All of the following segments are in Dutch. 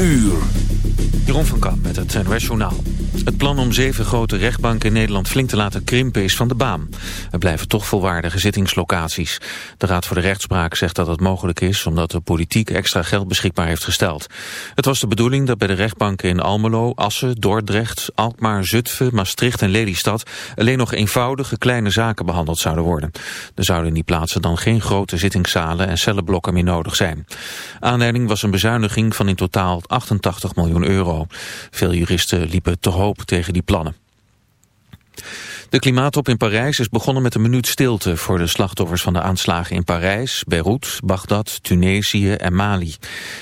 uur. Jeroen van Kamp met het NOS Journaal. Het plan om zeven grote rechtbanken in Nederland flink te laten krimpen is van de baan. Er blijven toch volwaardige zittingslocaties. De Raad voor de Rechtspraak zegt dat het mogelijk is omdat de politiek extra geld beschikbaar heeft gesteld. Het was de bedoeling dat bij de rechtbanken in Almelo, Assen, Dordrecht, Alkmaar, Zutphen, Maastricht en Lelystad alleen nog eenvoudige kleine zaken behandeld zouden worden. Er zouden in die plaatsen dan geen grote zittingszalen en cellenblokken meer nodig zijn. Aanleiding was een bezuiniging van in totaal 88 miljoen euro. Veel juristen liepen te hoop tegen die plannen. De klimaattop in Parijs is begonnen met een minuut stilte voor de slachtoffers van de aanslagen in Parijs, Beirut, Bagdad, Tunesië en Mali.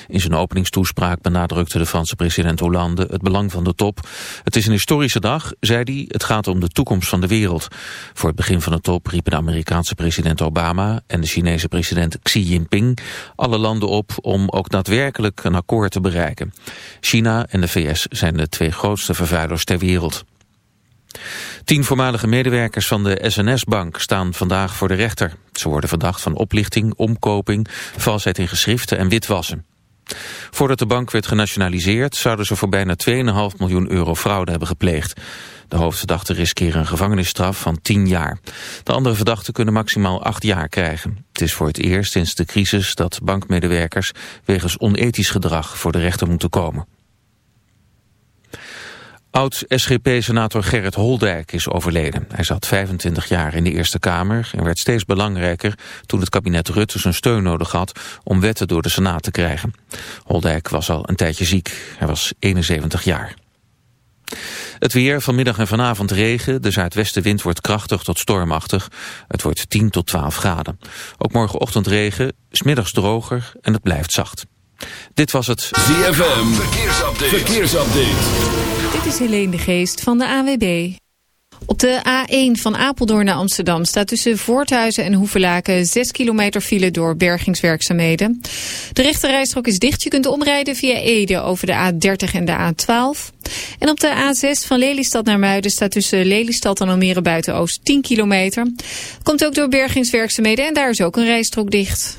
In zijn openingstoespraak benadrukte de Franse president Hollande het belang van de top. Het is een historische dag, zei hij, het gaat om de toekomst van de wereld. Voor het begin van de top riepen de Amerikaanse president Obama en de Chinese president Xi Jinping alle landen op om ook daadwerkelijk een akkoord te bereiken. China en de VS zijn de twee grootste vervuilers ter wereld. Tien voormalige medewerkers van de SNS-bank staan vandaag voor de rechter. Ze worden verdacht van oplichting, omkoping, valsheid in geschriften en witwassen. Voordat de bank werd genationaliseerd zouden ze voor bijna 2,5 miljoen euro fraude hebben gepleegd. De hoofdverdachten riskeren een gevangenisstraf van 10 jaar. De andere verdachten kunnen maximaal 8 jaar krijgen. Het is voor het eerst sinds de crisis dat bankmedewerkers wegens onethisch gedrag voor de rechter moeten komen. Oud-SGP-senator Gerrit Holdijk is overleden. Hij zat 25 jaar in de Eerste Kamer en werd steeds belangrijker toen het kabinet Rutte zijn steun nodig had om wetten door de Senaat te krijgen. Holdijk was al een tijdje ziek. Hij was 71 jaar. Het weer, vanmiddag en vanavond regen. De zuidwestenwind wordt krachtig tot stormachtig. Het wordt 10 tot 12 graden. Ook morgenochtend regen, smiddags droger en het blijft zacht. Dit was het ZFM Verkeersupdate. Verkeersupdate. Dit is Helene de Geest van de AWB. Op de A1 van Apeldoorn naar Amsterdam staat tussen Voorthuizen en Hoevelaken 6 kilometer file door bergingswerkzaamheden. De rechterrijstrook is dicht. Je kunt omrijden via Ede over de A30 en de A12. En op de A6 van Lelystad naar Muiden staat tussen Lelystad en Almere Buiten-Oost 10 kilometer. Komt ook door bergingswerkzaamheden en daar is ook een rijstrook dicht.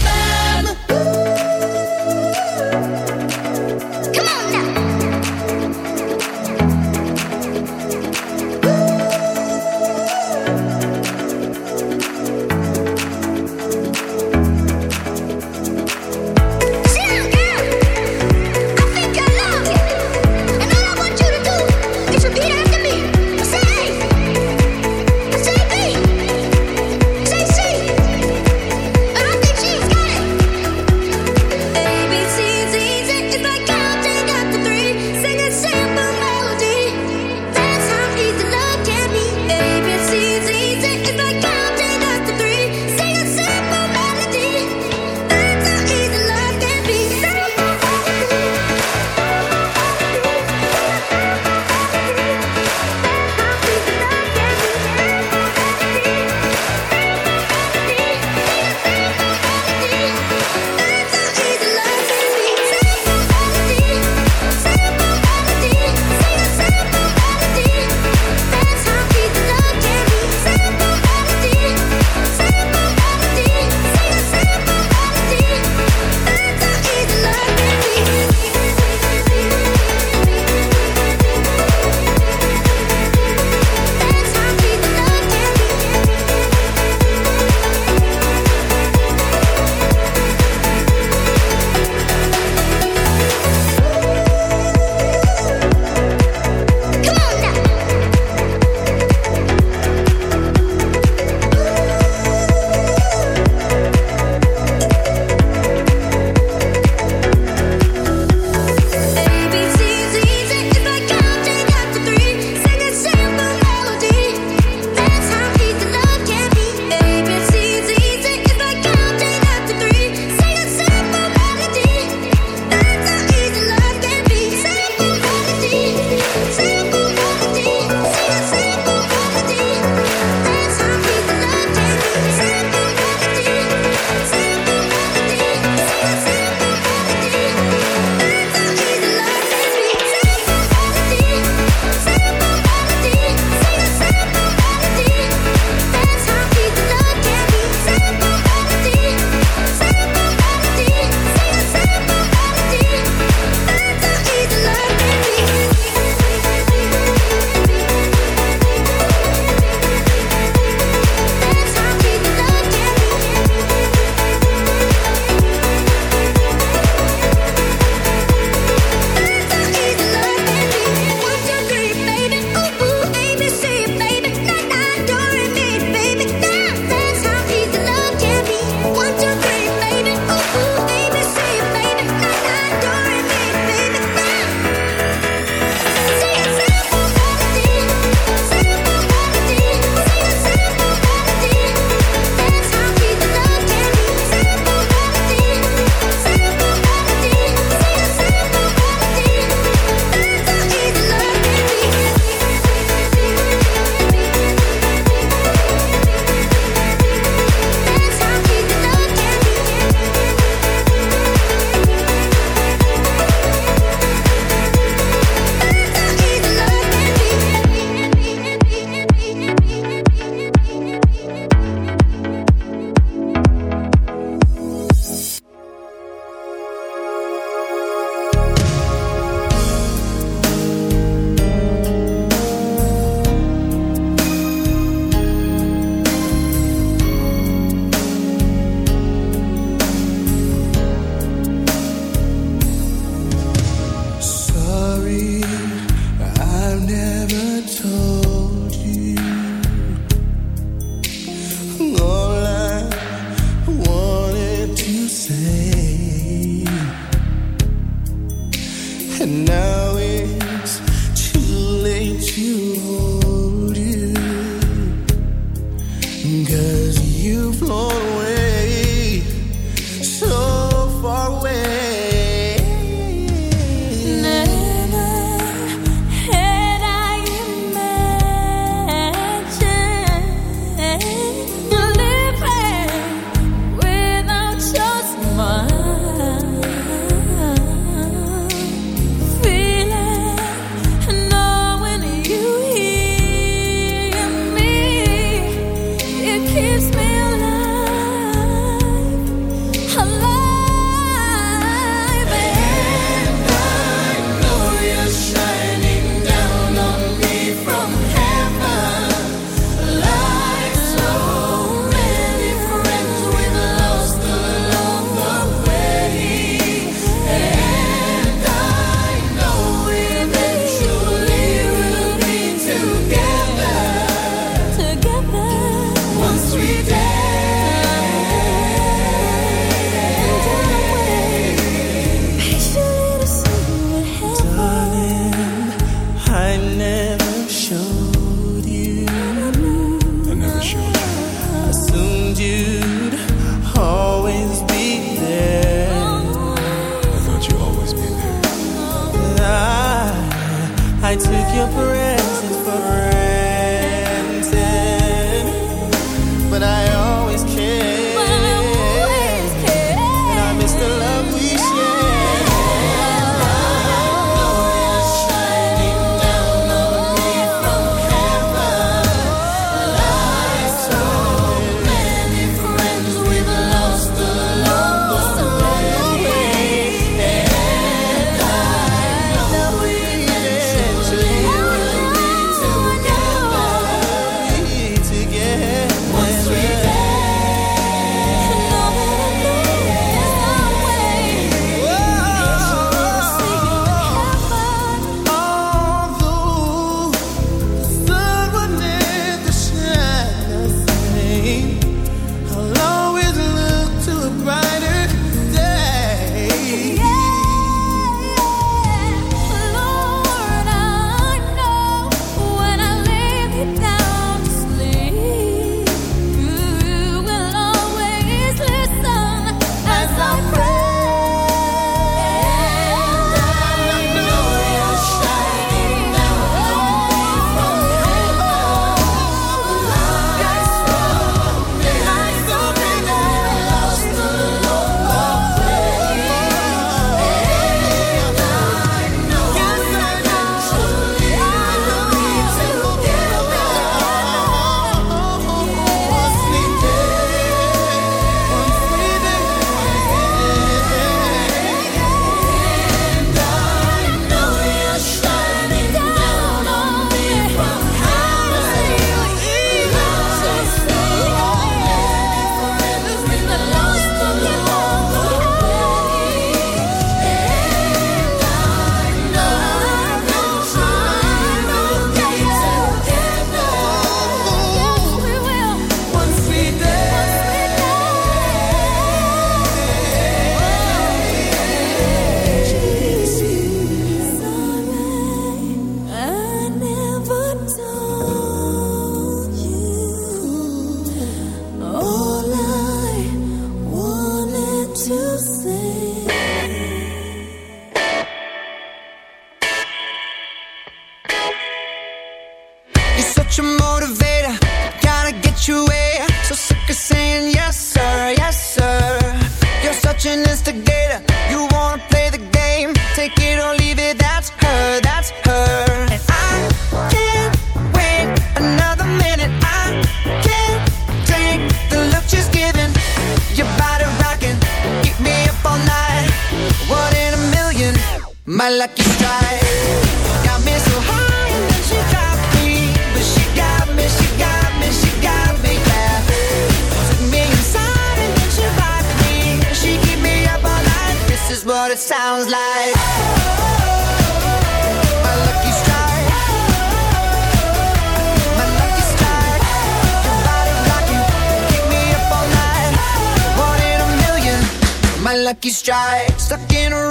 Lucky strike. Stuck in her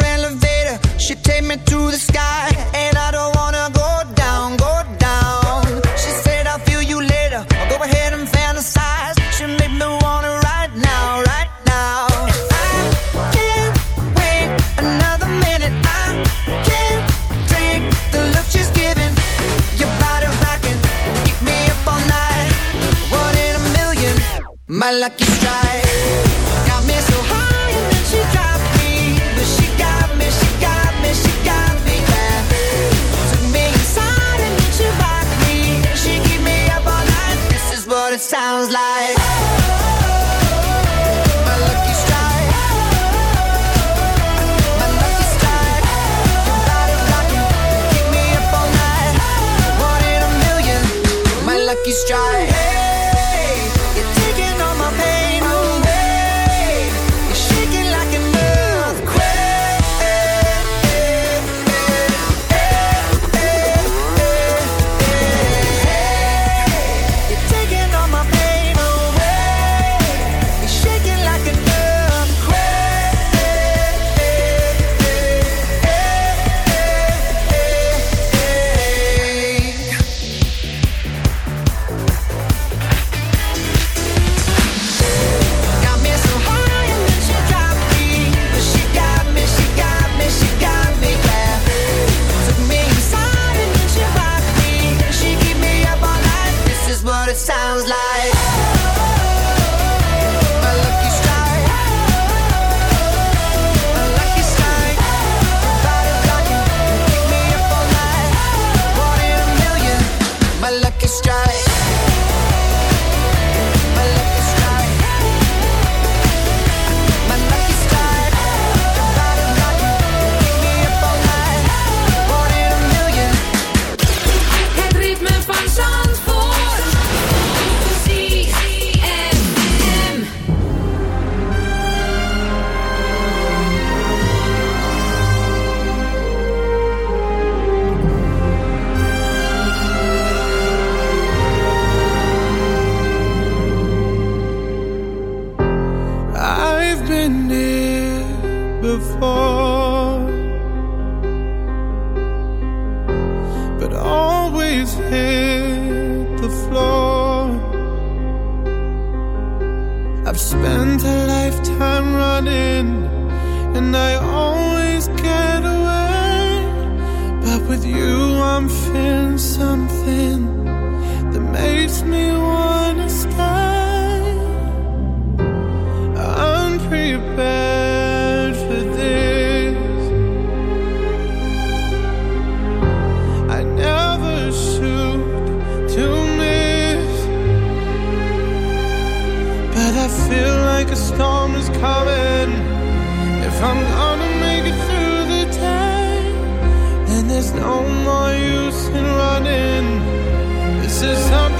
prepared for this. I never shoot to miss, but I feel like a storm is coming. If I'm gonna make it through the day, then there's no more use in running. This is something.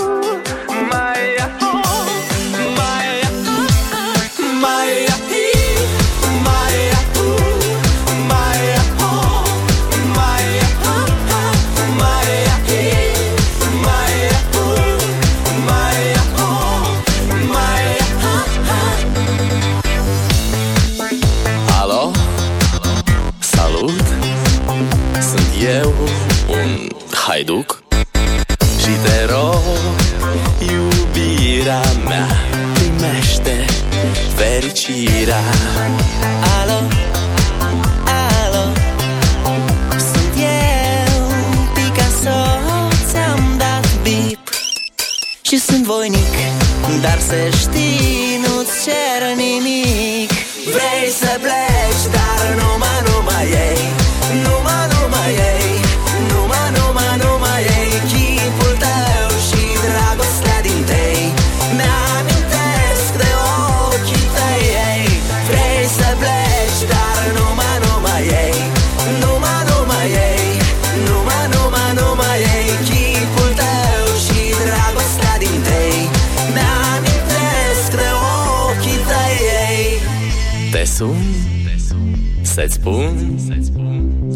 sunt voinic Dar să știi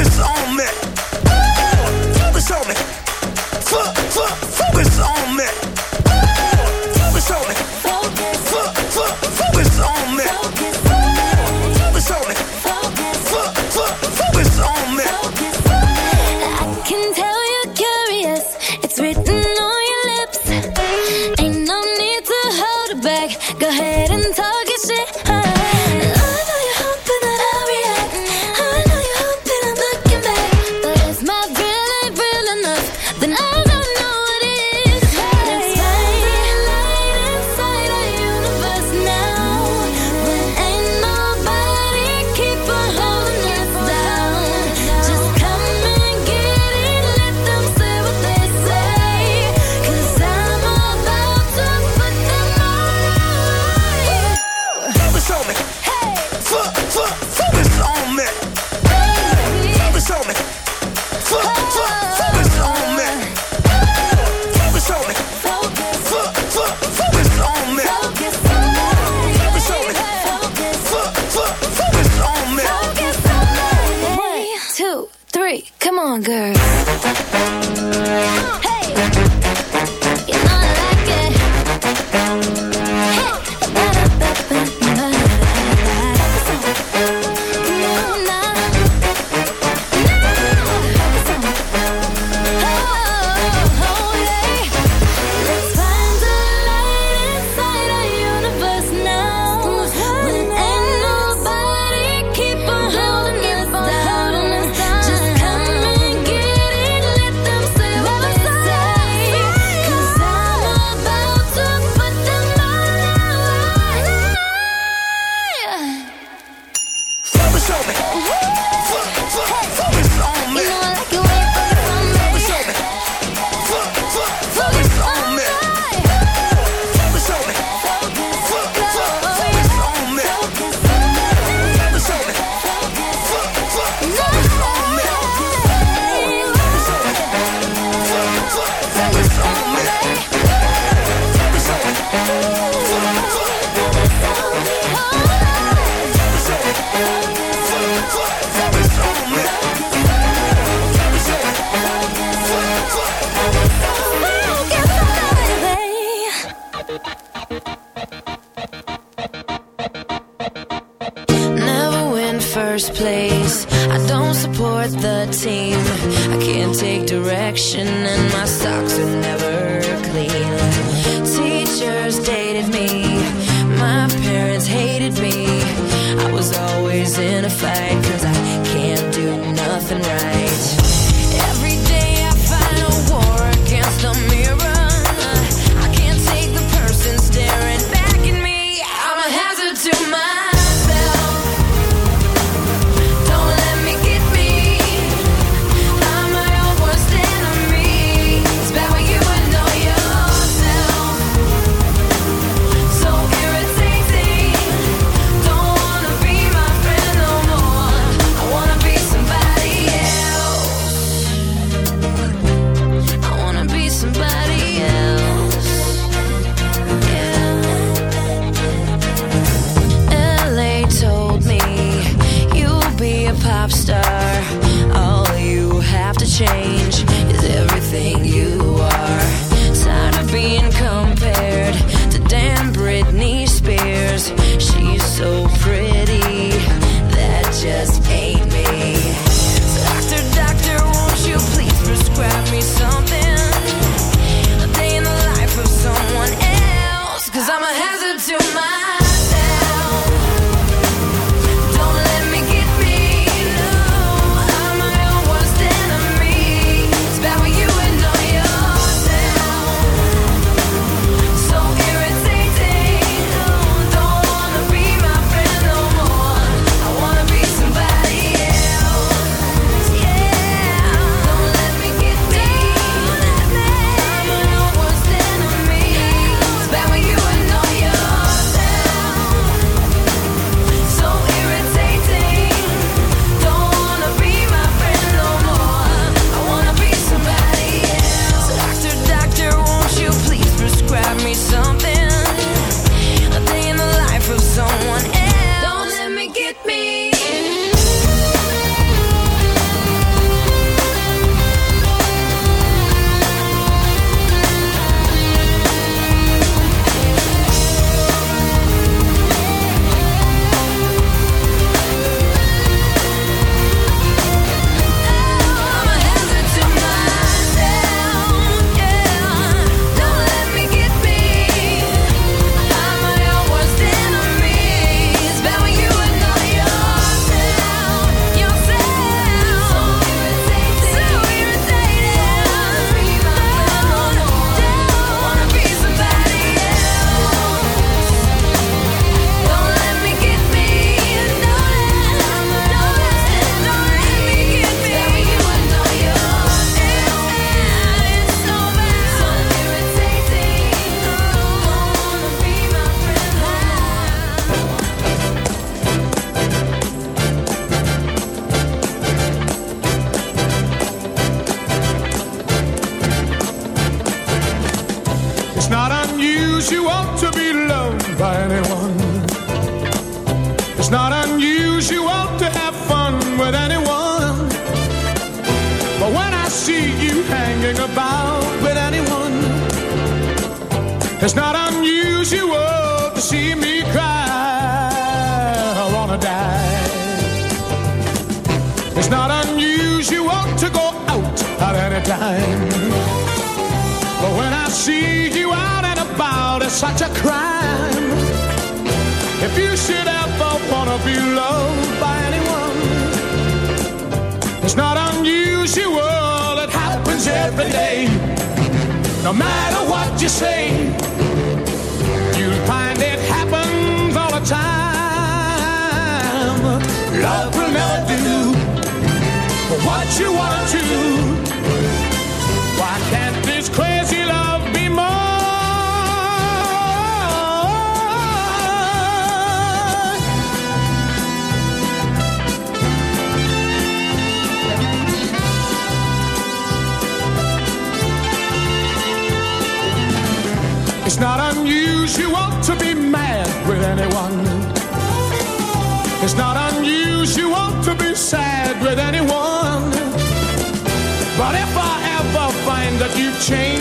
it's on pop star. All you have to change is everything you are. sad with anyone. But if I ever find that you've changed,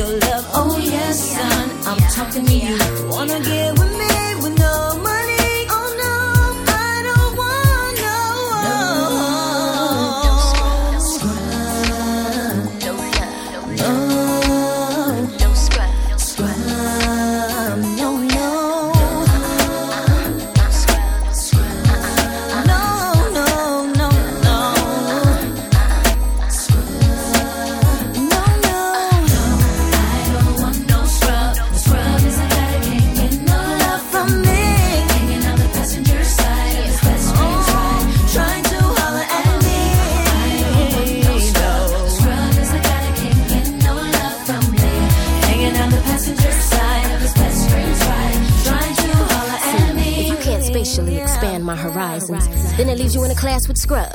your love. Oh yes, son, I'm talking to you. Wanna give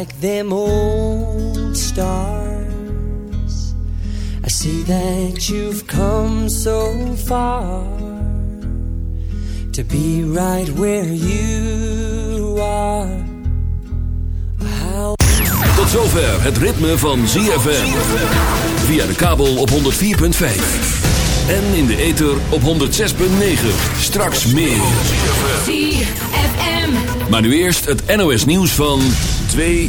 Like them old stars, I see that you've come so far to be right where you are. How Tot zover het ritme van ZFM. Via de kabel op 104.5. En in de ether op 106.9. Straks meer. ZFM Maar nu eerst het NOS nieuws van 2